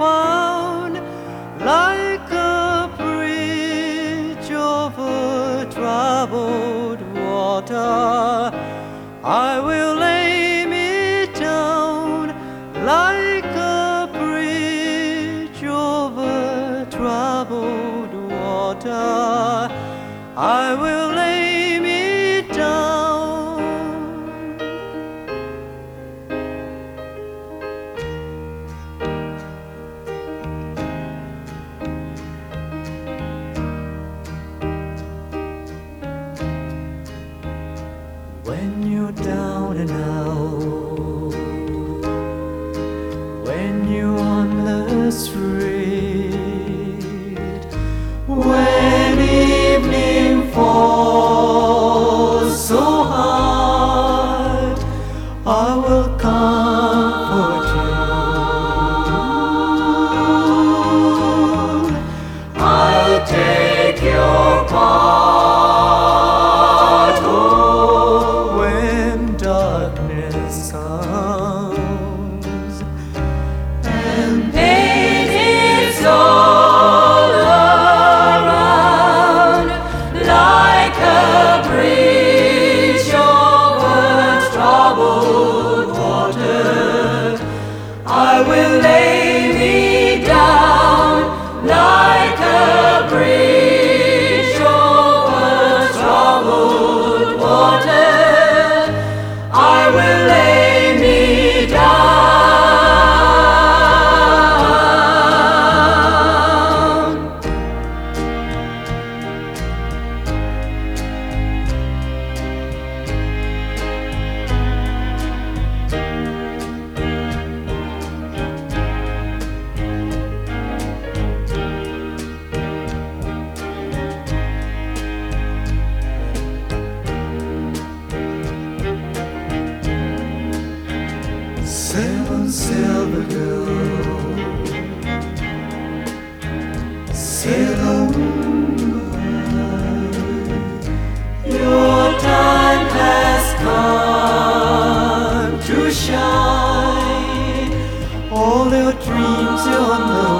found like a bridge over troubled water. I will lay me down like a bridge over troubled water. I will lay the street, when evening falls so hard, I will comfort you. I'll take your part oh, when darkness comes will lay Seven silver girls sail Your time has come to shine. All your dreams on the